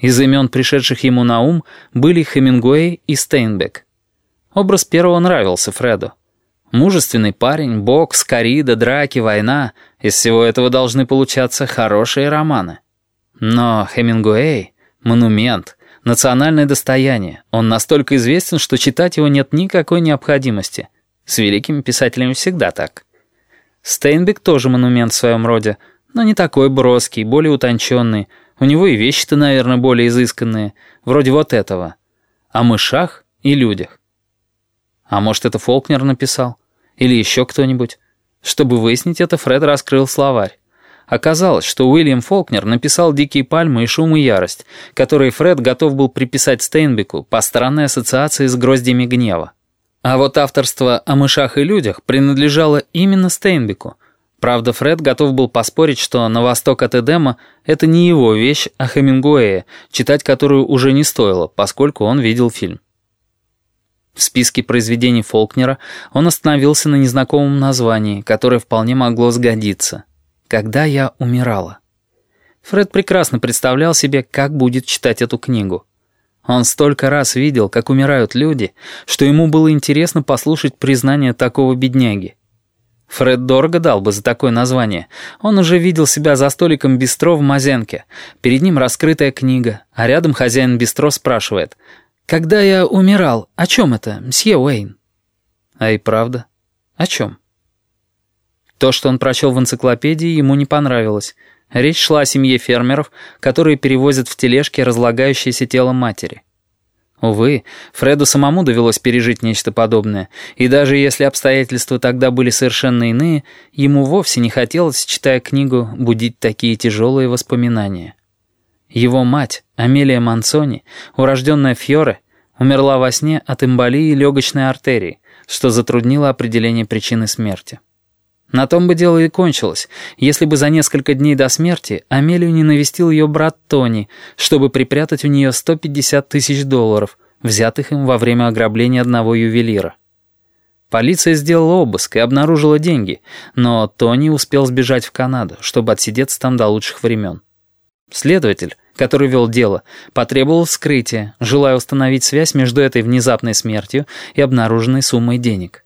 Из имен, пришедших ему на ум, были Хемингуэй и Стейнбек. Образ первого нравился Фреду. Мужественный парень, бокс, корида, драки, война — из всего этого должны получаться хорошие романы. Но Хемингуэй — монумент, национальное достояние. Он настолько известен, что читать его нет никакой необходимости. С великими писателями всегда так. Стейнбек тоже монумент в своем роде, но не такой броский, более утонченный — у него и вещи-то, наверное, более изысканные, вроде вот этого. О мышах и людях. А может, это Фолкнер написал? Или еще кто-нибудь? Чтобы выяснить это, Фред раскрыл словарь. Оказалось, что Уильям Фолкнер написал «Дикие пальмы» и «Шум и ярость», которые Фред готов был приписать Стейнбеку по странной ассоциации с гроздьями гнева. А вот авторство о мышах и людях принадлежало именно Стейнбеку — Правда, Фред готов был поспорить, что «На восток от Эдема» — это не его вещь, а Хемингуэя, читать которую уже не стоило, поскольку он видел фильм. В списке произведений Фолкнера он остановился на незнакомом названии, которое вполне могло сгодиться. «Когда я умирала». Фред прекрасно представлял себе, как будет читать эту книгу. Он столько раз видел, как умирают люди, что ему было интересно послушать признание такого бедняги. Фред дорого дал бы за такое название. Он уже видел себя за столиком бистро в Мазенке. Перед ним раскрытая книга, а рядом хозяин бистро спрашивает. «Когда я умирал, о чем это, мсье Уэйн?» А и правда, о чем? То, что он прочел в энциклопедии, ему не понравилось. Речь шла о семье фермеров, которые перевозят в тележке разлагающееся тело матери. Увы, Фреду самому довелось пережить нечто подобное, и даже если обстоятельства тогда были совершенно иные, ему вовсе не хотелось, читая книгу, будить такие тяжелые воспоминания. Его мать, Амелия Мансони, урожденная Фьоре, умерла во сне от эмболии легочной артерии, что затруднило определение причины смерти. На том бы дело и кончилось, если бы за несколько дней до смерти Амелию не навестил ее брат Тони, чтобы припрятать у нее 150 тысяч долларов, взятых им во время ограбления одного ювелира. Полиция сделала обыск и обнаружила деньги, но Тони успел сбежать в Канаду, чтобы отсидеться там до лучших времен. Следователь, который вел дело, потребовал вскрытия, желая установить связь между этой внезапной смертью и обнаруженной суммой денег.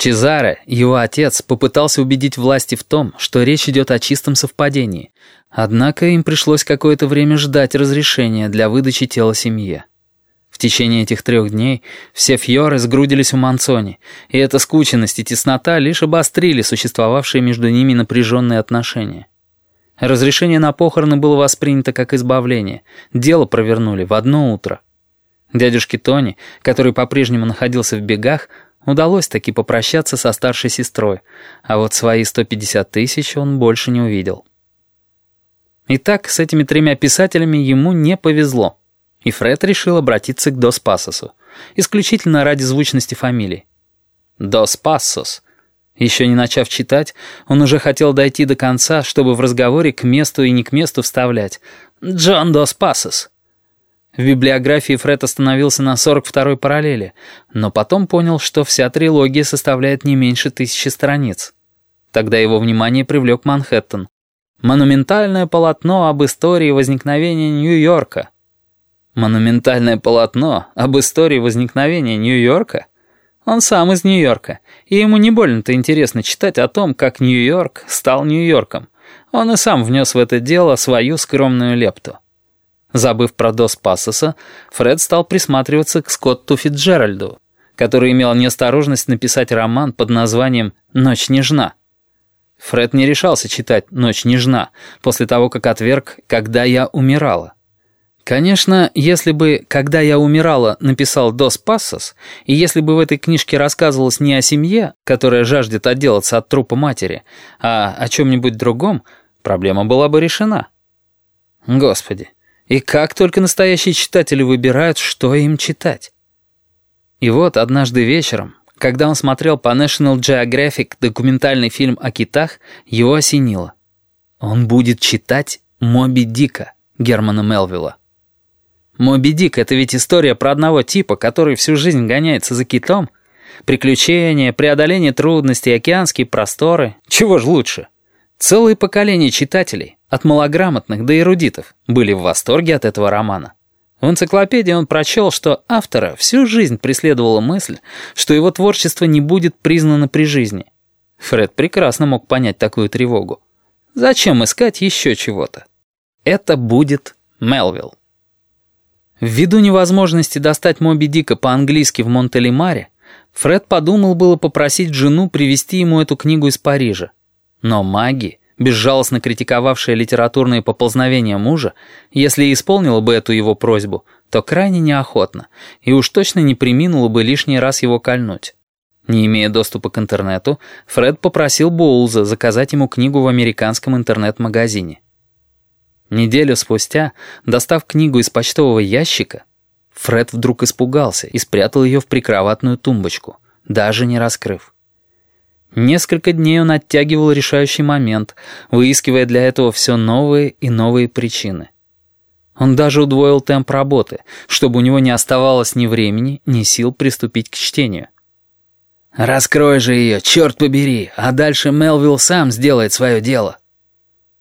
Чезаре, его отец, попытался убедить власти в том, что речь идет о чистом совпадении, однако им пришлось какое-то время ждать разрешения для выдачи тела семье. В течение этих трех дней все фьоры сгрудились у Манцони, и эта скученность и теснота лишь обострили существовавшие между ними напряженные отношения. Разрешение на похороны было воспринято как избавление, дело провернули в одно утро. Дядюшке Тони, который по-прежнему находился в бегах, Удалось таки попрощаться со старшей сестрой, а вот свои 150 тысяч он больше не увидел. Итак, с этими тремя писателями ему не повезло. И Фред решил обратиться к Дос Пассосу, исключительно ради звучности фамилии. Дос Пассос. Еще не начав читать, он уже хотел дойти до конца, чтобы в разговоре к месту и не к месту вставлять «Джон Дос Пассос». В библиографии Фред остановился на 42-й параллели, но потом понял, что вся трилогия составляет не меньше тысячи страниц. Тогда его внимание привлек Манхэттен. Монументальное полотно об истории возникновения Нью-Йорка. Монументальное полотно об истории возникновения Нью-Йорка? Он сам из Нью-Йорка, и ему не больно-то интересно читать о том, как Нью-Йорк стал Нью-Йорком. Он и сам внес в это дело свою скромную лепту. Забыв про Дос Пассоса, Фред стал присматриваться к Скотту Фитджеральду, который имел неосторожность написать роман под названием «Ночь нежна». Фред не решался читать «Ночь нежна» после того, как отверг «Когда я умирала». Конечно, если бы «Когда я умирала» написал Дос Пассос, и если бы в этой книжке рассказывалось не о семье, которая жаждет отделаться от трупа матери, а о чем-нибудь другом, проблема была бы решена. Господи, и как только настоящие читатели выбирают, что им читать. И вот однажды вечером, когда он смотрел по National Geographic документальный фильм о китах, его осенило. Он будет читать «Моби Дика» Германа Мелвилла. «Моби Дик» — это ведь история про одного типа, который всю жизнь гоняется за китом. Приключения, преодоление трудностей, океанские просторы. Чего ж лучше? Целые поколения читателей, от малограмотных до эрудитов, были в восторге от этого романа. В энциклопедии он прочел, что автора всю жизнь преследовала мысль, что его творчество не будет признано при жизни. Фред прекрасно мог понять такую тревогу. Зачем искать еще чего-то? Это будет Мелвилл. Ввиду невозможности достать Моби Дика по-английски в Монтелемаре, Фред подумал было попросить жену привезти ему эту книгу из Парижа. Но маги, безжалостно критиковавшая литературные поползновения мужа, если исполнила бы эту его просьбу, то крайне неохотно, и уж точно не приминула бы лишний раз его кольнуть. Не имея доступа к интернету, Фред попросил Боулза заказать ему книгу в американском интернет-магазине. Неделю спустя, достав книгу из почтового ящика, Фред вдруг испугался и спрятал ее в прикроватную тумбочку, даже не раскрыв. Несколько дней он оттягивал решающий момент, выискивая для этого все новые и новые причины. Он даже удвоил темп работы, чтобы у него не оставалось ни времени, ни сил приступить к чтению. «Раскрой же ее, черт побери, а дальше Мелвилл сам сделает свое дело»,